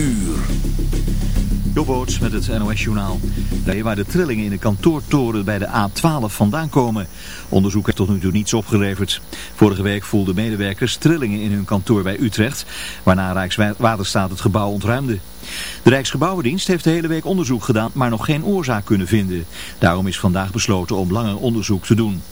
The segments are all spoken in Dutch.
uur. Met het NOS-journaal. Waar de trillingen in de kantoortoren bij de A12 vandaan komen. Onderzoek heeft tot nu toe niets opgeleverd. Vorige week voelden medewerkers trillingen in hun kantoor bij Utrecht. Waarna Rijkswaterstaat het gebouw ontruimde. De Rijksgebouwendienst heeft de hele week onderzoek gedaan, maar nog geen oorzaak kunnen vinden. Daarom is vandaag besloten om langer onderzoek te doen.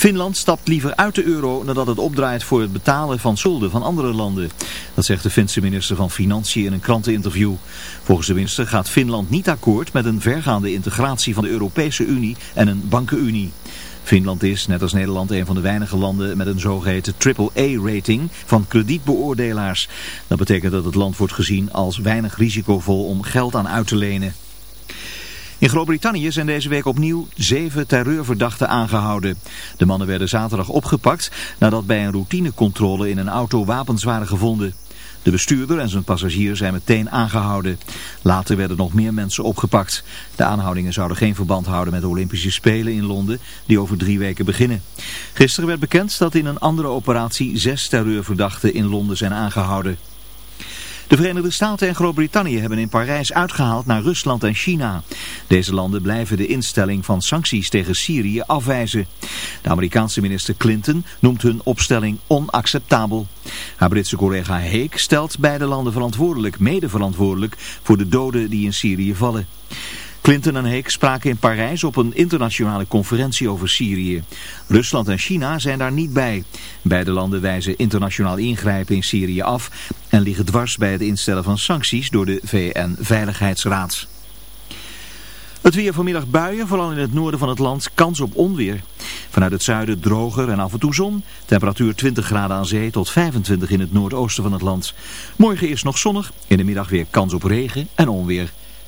Finland stapt liever uit de euro nadat het opdraait voor het betalen van schulden van andere landen. Dat zegt de Finse minister van Financiën in een kranteninterview. Volgens de minister gaat Finland niet akkoord met een vergaande integratie van de Europese Unie en een bankenunie. Finland is, net als Nederland, een van de weinige landen met een zogeheten triple-A-rating van kredietbeoordelaars. Dat betekent dat het land wordt gezien als weinig risicovol om geld aan uit te lenen. In Groot-Brittannië zijn deze week opnieuw zeven terreurverdachten aangehouden. De mannen werden zaterdag opgepakt nadat bij een routinecontrole in een auto wapens waren gevonden. De bestuurder en zijn passagier zijn meteen aangehouden. Later werden nog meer mensen opgepakt. De aanhoudingen zouden geen verband houden met de Olympische Spelen in Londen, die over drie weken beginnen. Gisteren werd bekend dat in een andere operatie zes terreurverdachten in Londen zijn aangehouden. De Verenigde Staten en Groot-Brittannië hebben in Parijs uitgehaald naar Rusland en China. Deze landen blijven de instelling van sancties tegen Syrië afwijzen. De Amerikaanse minister Clinton noemt hun opstelling onacceptabel. Haar Britse collega Heek stelt beide landen verantwoordelijk, mede verantwoordelijk voor de doden die in Syrië vallen. Clinton en Heek spraken in Parijs op een internationale conferentie over Syrië. Rusland en China zijn daar niet bij. Beide landen wijzen internationaal ingrijpen in Syrië af en liggen dwars bij het instellen van sancties door de VN-veiligheidsraad. Het weer vanmiddag buien, vooral in het noorden van het land, kans op onweer. Vanuit het zuiden droger en af en toe zon. Temperatuur 20 graden aan zee tot 25 in het noordoosten van het land. Morgen is nog zonnig, in de middag weer kans op regen en onweer.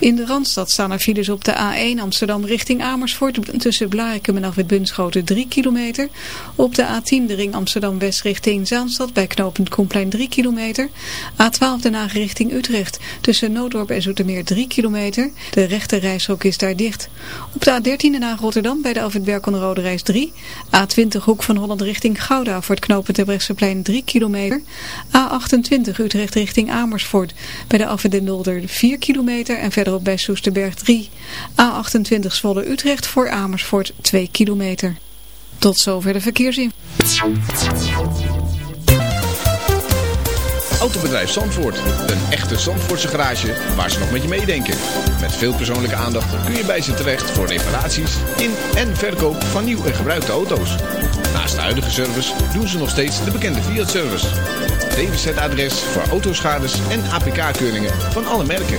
In de Randstad staan er files op de A1 Amsterdam richting Amersfoort tussen Blarikum en Afwit Bunschoten 3 kilometer. Op de A10 de ring Amsterdam-West richting Zaanstad bij knooppunt Koenplein 3 kilometer. A12 Den Haag richting Utrecht tussen Noodorp en Zoetermeer 3 kilometer. De rechte reishok is daar dicht. Op de A13 Den Haag Rotterdam bij de Afwit Rode Reis 3. A20 Hoek van Holland richting Gouda voor het knooppunt Terbrechtseplein 3 kilometer. A28 Utrecht richting Amersfoort bij de Afwit Den Dolder 4 kilometer en verder verderop bij Soesterberg 3. A28 Zwolle Utrecht voor Amersfoort 2 kilometer. Tot zover de verkeersin. Autobedrijf Zandvoort. Een echte Zandvoortse garage waar ze nog met je meedenken. Met veel persoonlijke aandacht kun je bij ze terecht voor reparaties in en verkoop van nieuw en gebruikte auto's. Naast de huidige service doen ze nog steeds de bekende Fiat-service. DWZ-adres voor autoschades en APK-keuringen van alle merken.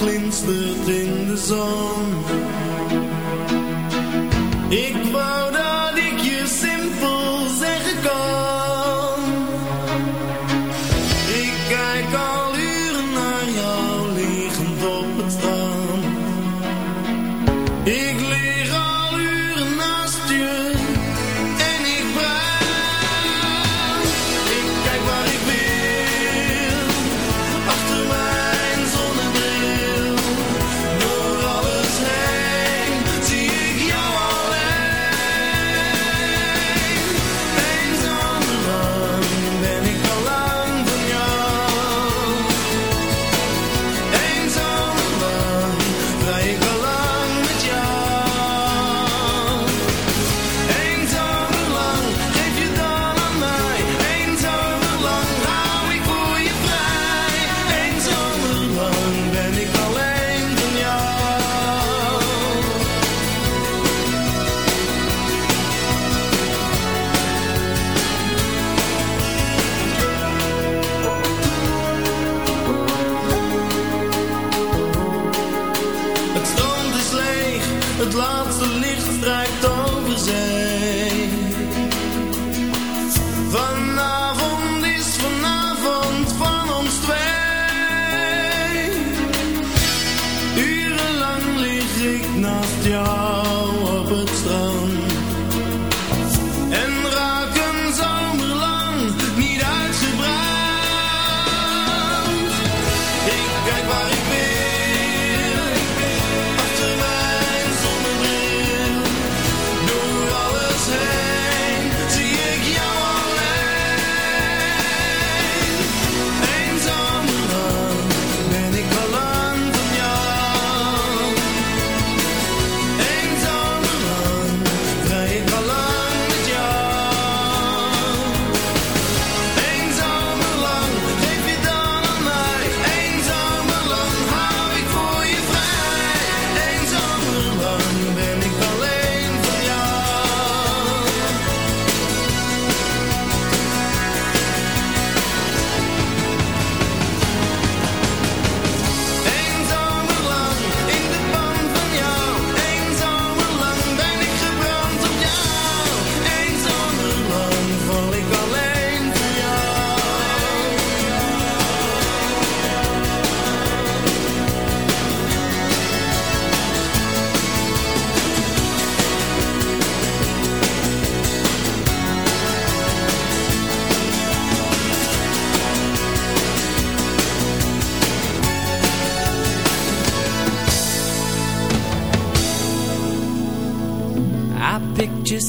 glinstert in de zon.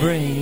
bring.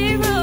Zero.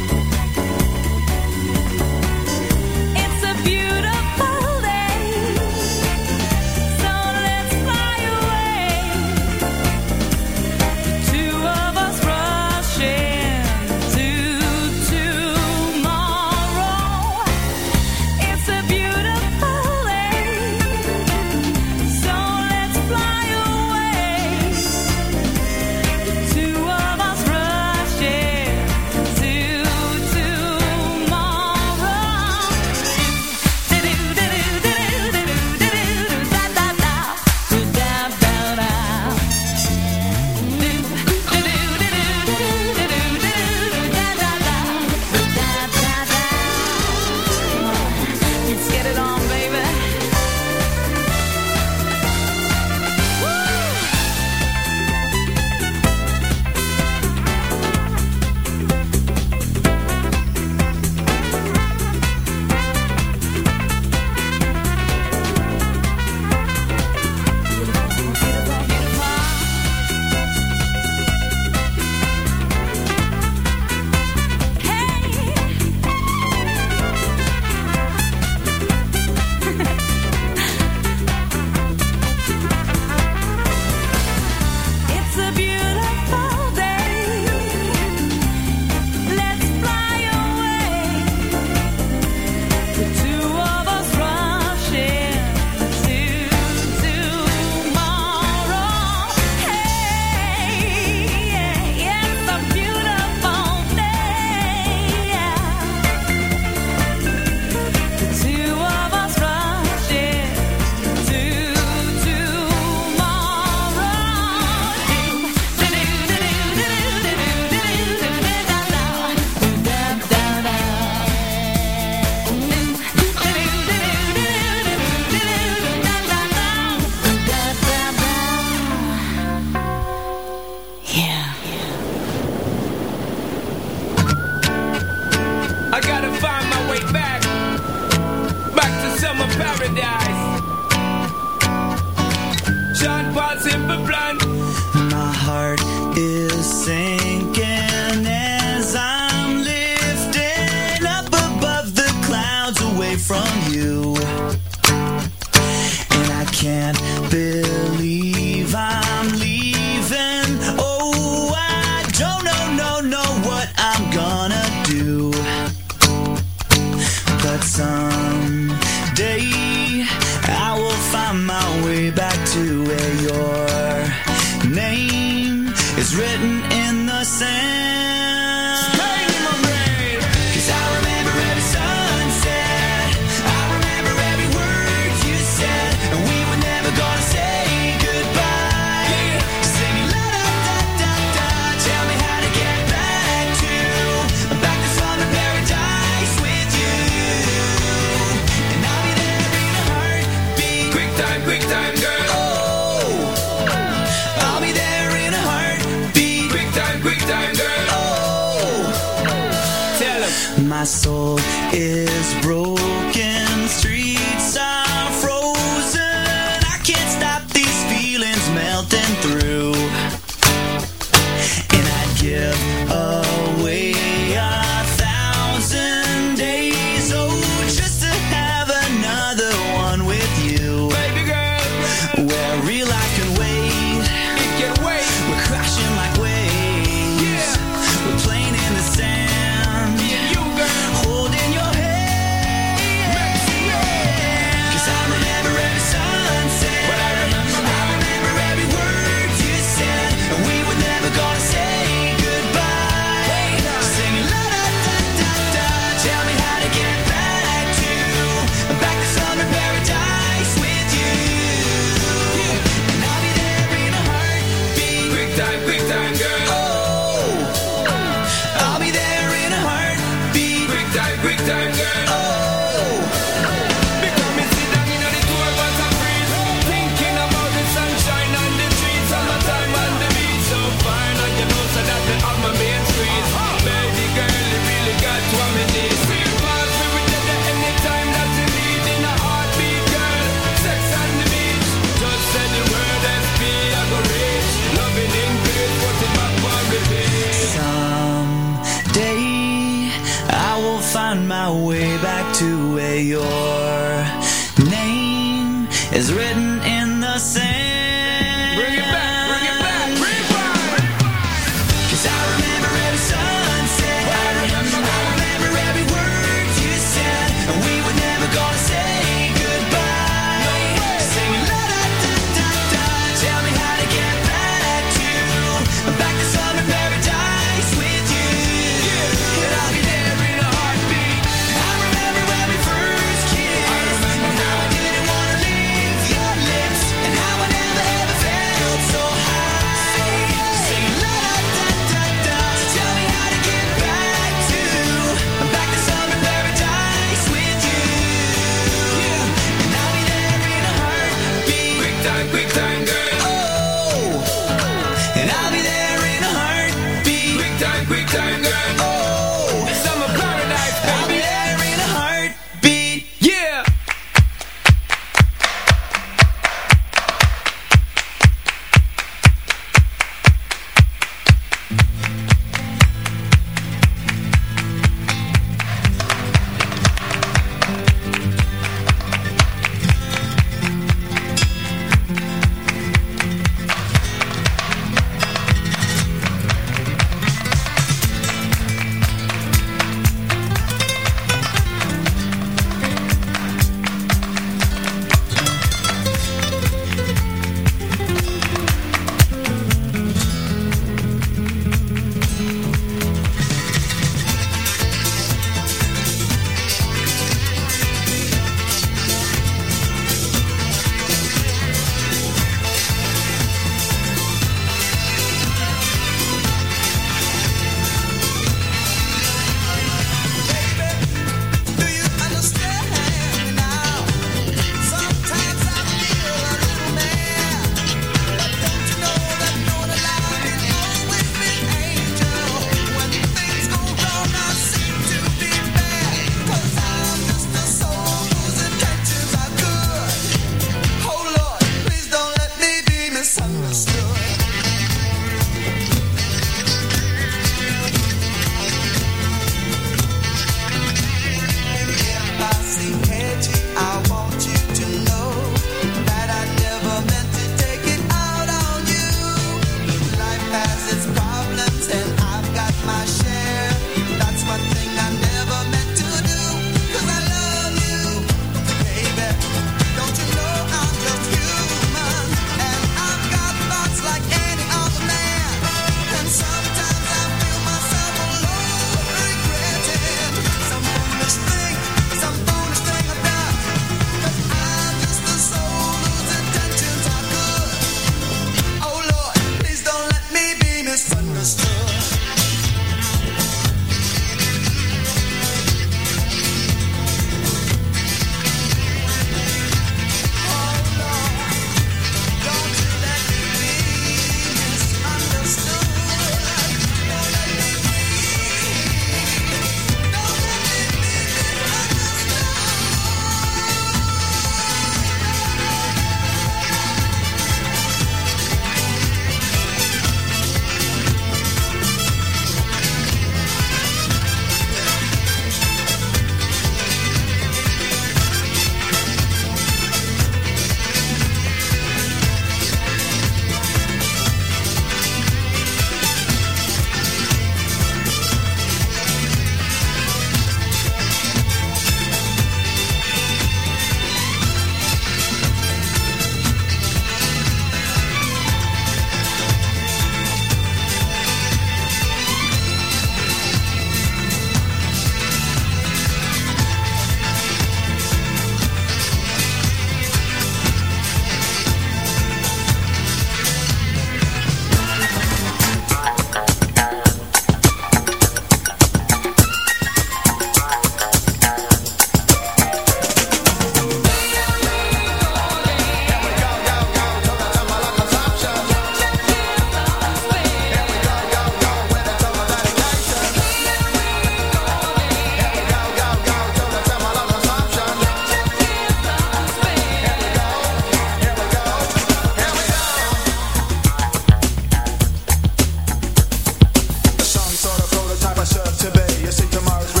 Say tomorrow's.